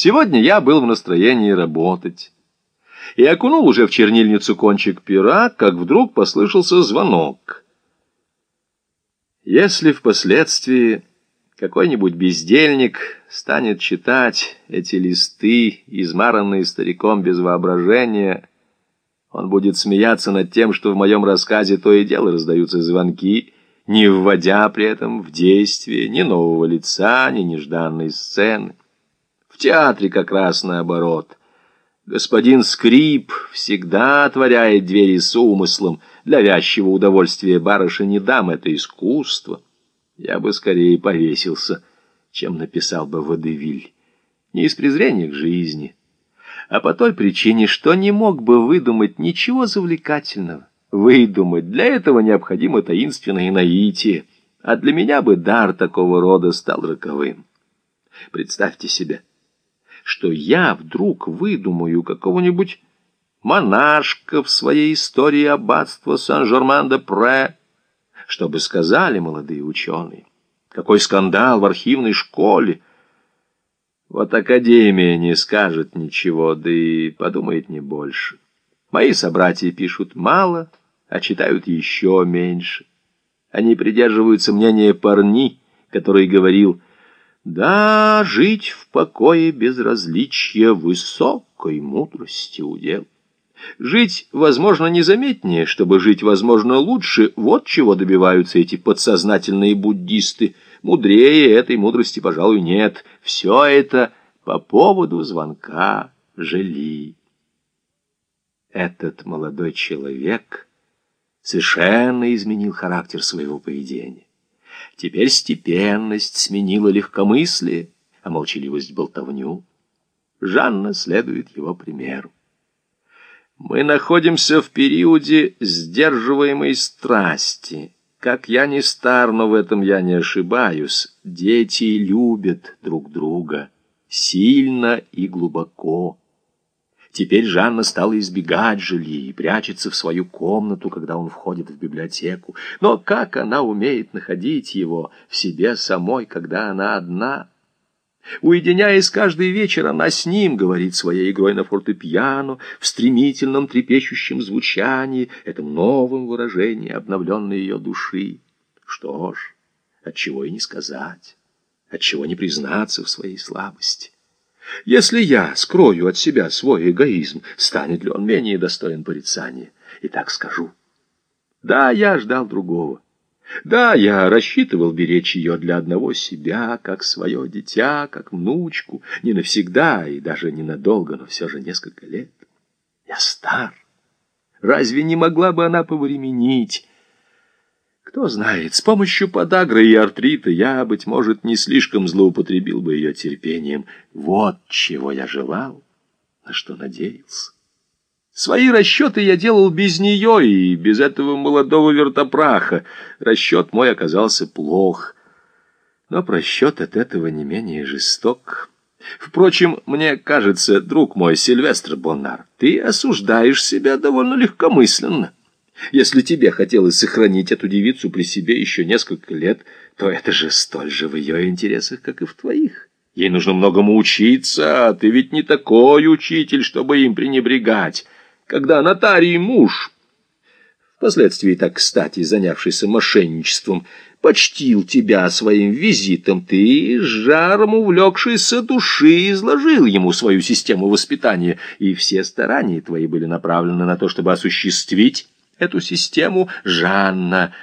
Сегодня я был в настроении работать. И окунул уже в чернильницу кончик пера, как вдруг послышался звонок. Если впоследствии какой-нибудь бездельник станет читать эти листы, измаранные стариком без воображения, он будет смеяться над тем, что в моем рассказе то и дело раздаются звонки, не вводя при этом в действие ни нового лица, ни нежданной сцены. Театре как раз наоборот. Господин Скрип всегда отворяет двери с умыслом. Для вязчего удовольствия барыши дам это искусство. Я бы скорее повесился, чем написал бы Водевиль. Не из презрения к жизни, а по той причине, что не мог бы выдумать ничего завлекательного. Выдумать для этого необходимо таинственное наитие, а для меня бы дар такого рода стал роковым. Представьте себе, что я вдруг выдумаю какого-нибудь монашка в своей истории аббатства Сан-Жерман-де-Пре, чтобы сказали молодые ученые. Какой скандал в архивной школе! Вот Академия не скажет ничего, да и подумает не больше. Мои собратья пишут мало, а читают еще меньше. Они придерживаются мнения Парни, который говорил да, жить в покое безразличия высокой мудрости удел. Жить, возможно, незаметнее, чтобы жить, возможно, лучше. Вот чего добиваются эти подсознательные буддисты. Мудрее этой мудрости, пожалуй, нет. Все это по поводу звонка Жили. Этот молодой человек совершенно изменил характер своего поведения. Теперь степенность сменила легкомыслие, а молчаливость — болтовню. Жанна следует его примеру. Мы находимся в периоде сдерживаемой страсти. Как я не стар, но в этом я не ошибаюсь. Дети любят друг друга сильно и глубоко. Теперь Жанна стала избегать Жили и прячется в свою комнату, когда он входит в библиотеку. Но как она умеет находить его в себе самой, когда она одна? Уединяясь каждый вечер, она с ним говорит своей игрой на фортепиано, в стремительном трепещущем звучании, этом новом выражении обновленной ее души. Что ж, отчего и не сказать, отчего не признаться в своей слабости. Если я скрою от себя свой эгоизм, станет ли он менее достоин порицания? И так скажу. Да, я ждал другого. Да, я рассчитывал беречь ее для одного себя, как свое дитя, как внучку, не навсегда и даже ненадолго, но все же несколько лет. Я стар. Разве не могла бы она повременить? Кто знает, с помощью подагры и артрита я, быть может, не слишком злоупотребил бы ее терпением. Вот чего я желал, на что надеялся. Свои расчеты я делал без нее и без этого молодого вертопраха. Расчет мой оказался плох. Но просчет от этого не менее жесток. Впрочем, мне кажется, друг мой Сильвестр Боннар, ты осуждаешь себя довольно легкомысленно. Если тебе хотелось сохранить эту девицу при себе еще несколько лет, то это же столь же в ее интересах, как и в твоих. Ей нужно многому учиться, а ты ведь не такой учитель, чтобы им пренебрегать. Когда нотарий муж, впоследствии так кстати занявшийся мошенничеством, почтил тебя своим визитом, ты, жаром увлекшийся души, изложил ему свою систему воспитания, и все старания твои были направлены на то, чтобы осуществить эту систему Жанна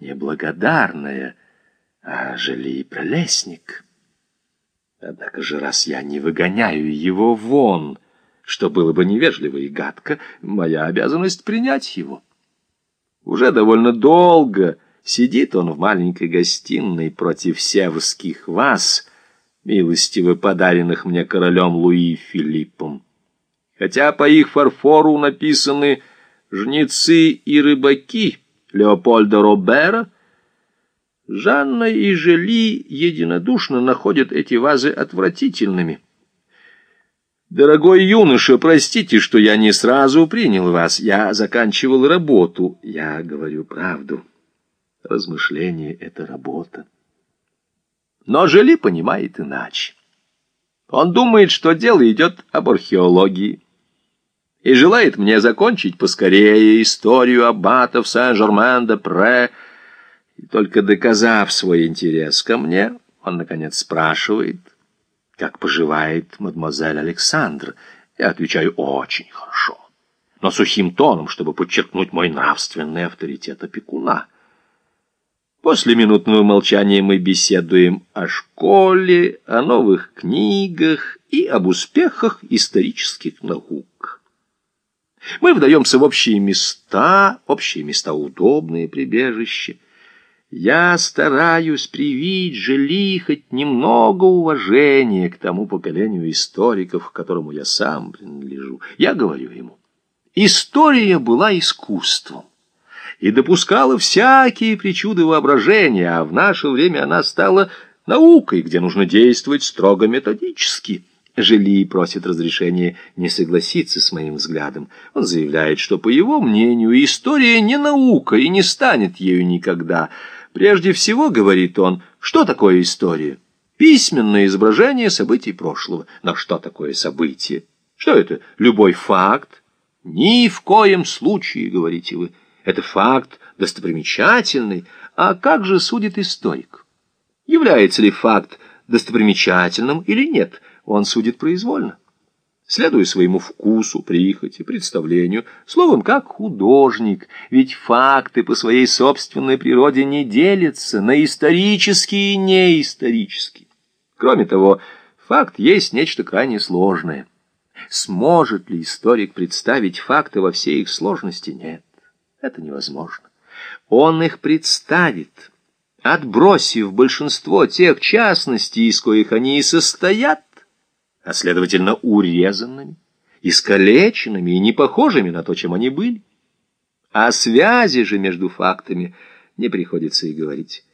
неблагодарная, а Жили пролесник. Однако же, раз я не выгоняю его вон, что было бы невежливо и гадко, моя обязанность принять его. Уже довольно долго сидит он в маленькой гостиной против севских ваз, милостиво подаренных мне королем Луи Филиппом. Хотя по их фарфору написаны жнецы и рыбаки Леопольда Робера, Жанна и Жели единодушно находят эти вазы отвратительными. «Дорогой юноша, простите, что я не сразу принял вас. Я заканчивал работу. Я говорю правду. Размышление — это работа». Но Жели понимает иначе. Он думает, что дело идет об археологии и желает мне закончить поскорее историю аббатов Сен-Жермен-де-Пре. И только доказав свой интерес ко мне, он, наконец, спрашивает, как поживает мадемуазель Александр. Я отвечаю, очень хорошо, но сухим тоном, чтобы подчеркнуть мой нравственный авторитет опекуна. После минутного молчания мы беседуем о школе, о новых книгах и об успехах исторических наук. Мы вдаемся в общие места, общие места удобные прибежища. Я стараюсь привить Жили хоть немного уважения к тому поколению историков, к которому я сам принадлежу. Я говорю ему, история была искусством и допускала всякие причуды воображения, а в наше время она стала наукой, где нужно действовать строго методически. Жили просит разрешения не согласиться с моим взглядом. Он заявляет, что, по его мнению, история не наука и не станет ею никогда. Прежде всего, говорит он, что такое история? Письменное изображение событий прошлого. Но что такое событие? Что это? Любой факт? Ни в коем случае, говорите вы. Это факт достопримечательный. А как же судит историк? Является ли факт достопримечательным или нет? Он судит произвольно следуя своему вкусу, прихоти, представлению, словом, как художник, ведь факты по своей собственной природе не делятся на исторические и неисторические. Кроме того, факт есть нечто крайне сложное. Сможет ли историк представить факты во всей их сложности? Нет, это невозможно. Он их представит, отбросив большинство тех частностей, из коих они и состоят, а следовательно урезанными, искалеченными и не похожими на то, чем они были. О связи же между фактами не приходится и говорить.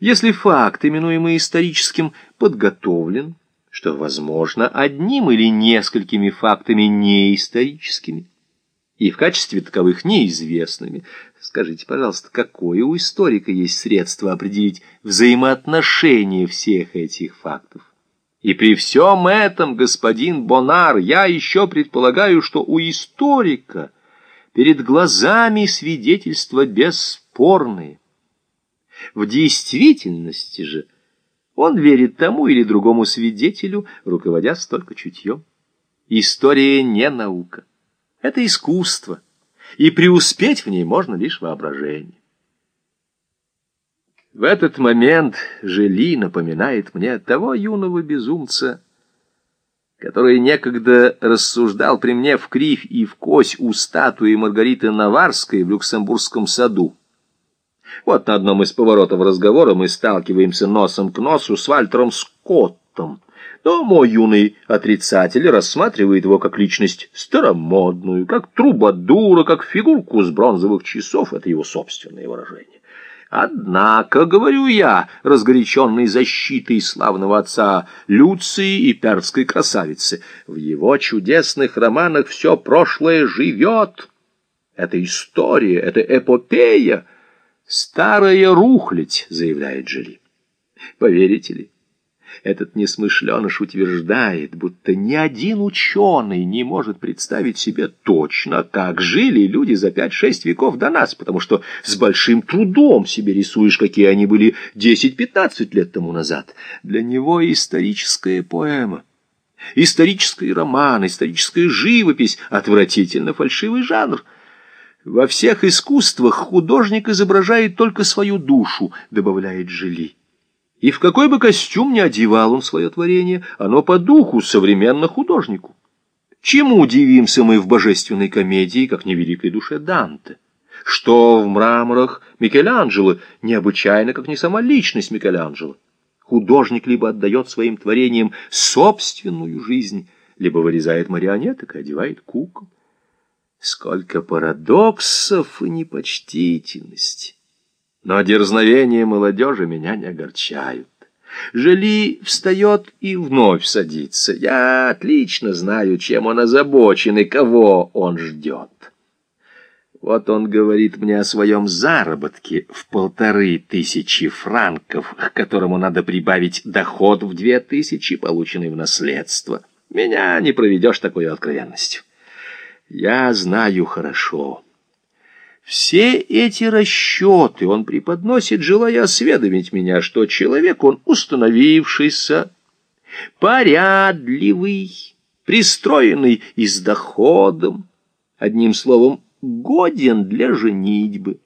Если факт, именуемый историческим, подготовлен, что возможно одним или несколькими фактами неисторическими, и в качестве таковых неизвестными, скажите, пожалуйста, какое у историка есть средство определить взаимоотношения всех этих фактов? И при всем этом, господин Бонар, я еще предполагаю, что у историка перед глазами свидетельства бесспорные. В действительности же он верит тому или другому свидетелю, руководясь только чутьем. История не наука, это искусство, и преуспеть в ней можно лишь воображение. В этот момент Жели напоминает мне того юного безумца, который некогда рассуждал при мне в кривь и в кось у статуи Маргариты Наварской в Люксембургском саду. Вот на одном из поворотов разговора мы сталкиваемся носом к носу с Вальтером Скоттом, но мой юный отрицатель рассматривает его как личность старомодную, как трубадура, как фигурку с бронзовых часов, это его собственное выражение. Однако, говорю я, разгоряченный защитой славного отца Люции и перской красавицы, в его чудесных романах все прошлое живет. Это история, это эпопея. Старая рухлядь, заявляет Жили. Поверите ли? Этот несмышленыш утверждает, будто ни один ученый не может представить себе точно, как жили люди за пять-шесть веков до нас, потому что с большим трудом себе рисуешь, какие они были 10-15 лет тому назад. Для него историческая поэма. Исторический роман, историческая живопись, отвратительно фальшивый жанр. Во всех искусствах художник изображает только свою душу, добавляет Жили. И в какой бы костюм ни одевал он свое творение, оно по духу современно художнику. Чему удивимся мы в божественной комедии, как невеликой душе Данте? Что в мраморах Микеланджело необычайно, как не сама личность Микеланджело? Художник либо отдает своим творениям собственную жизнь, либо вырезает марионеток и одевает кукол. Сколько парадоксов и непочтительности! Но дерзновения молодежи меня не огорчают. Жили встает и вновь садится. Я отлично знаю, чем он озабочен и кого он ждет. Вот он говорит мне о своем заработке в полторы тысячи франков, к которому надо прибавить доход в две тысячи, полученный в наследство. Меня не проведешь такой откровенностью. Я знаю хорошо. Все эти расчеты он преподносит, желая осведомить меня, что человек он установившийся, порядливый, пристроенный и с доходом, одним словом, годен для женитьбы.